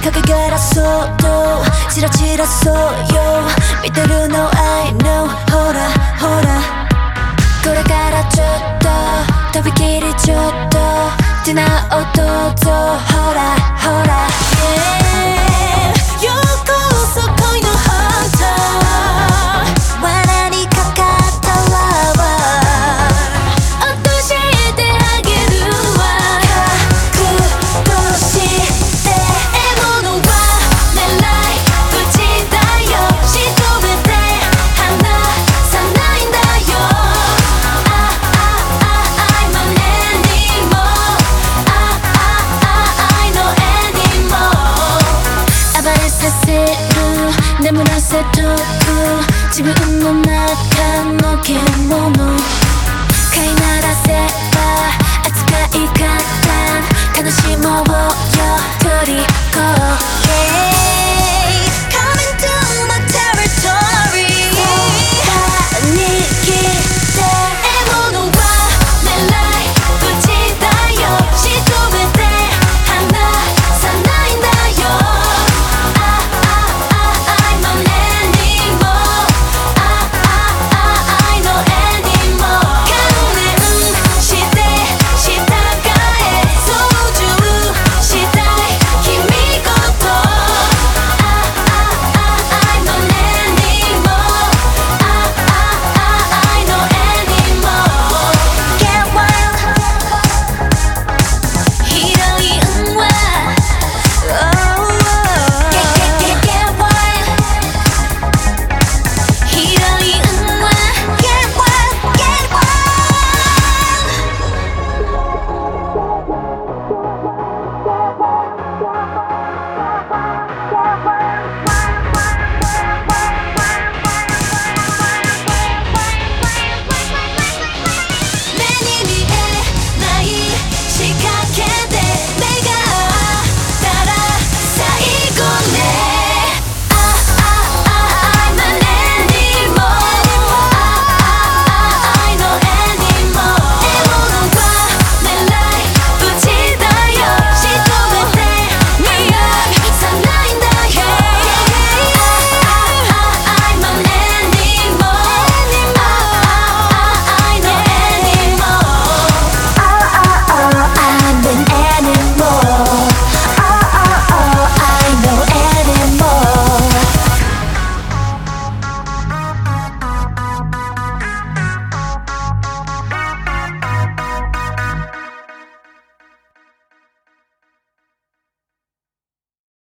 かけがらそうとチラチラそうよ。見てるの I know ほらほら。これからちょっととびきりちょっと。ディナーをどうぞ。ほらほら。眠らせとく。自分の中